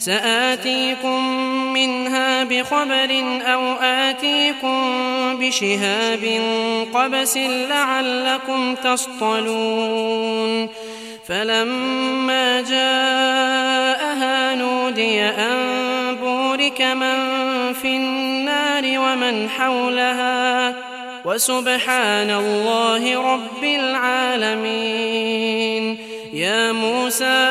سآتيكم منها بخبر أو آتيكم بشهاب قبس لعلكم تصطلون فلما جاءها نودي أن بورك من في النار ومن حولها وسبحان الله رب العالمين يا موسى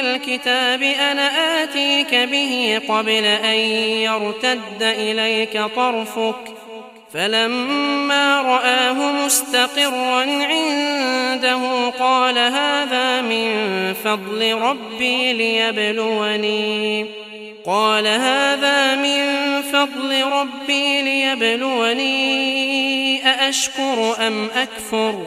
الكتاب أنا آتيك به قبل أن يرتد إليك طرفك. فلما رآه مستقرا عنده قال هذا من فضل ربي ليبلوني. قال هذا من فضل ربي ليبلوني. أأشكر أم أكفر؟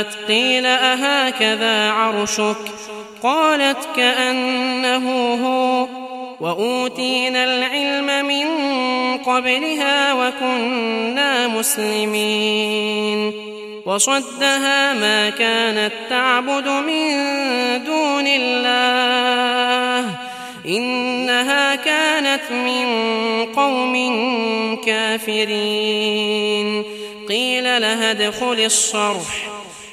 جاءت قيل أهكذا عرشك؟ قالت كأنه هو. وأوتينا العلم من قبلها وكنا مسلمين. وصدها ما كانت تعبد من دون الله. إنها كانت من قوم كافرين. قيل لها ادخل الصرح.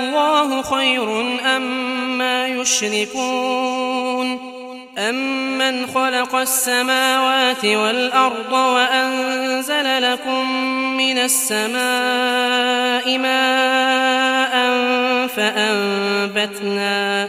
الله خير أم ما يشركون أم من خلق السماوات والأرض وأنزل لكم من السماء ماء فأنبتنا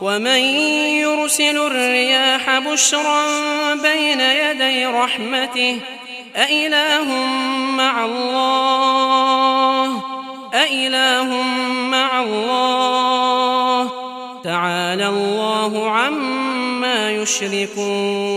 ومن يرسل الرياح بشرا بين يدي رحمته أإله مع الله أإله مع الله. تعالى الله عما يشركون.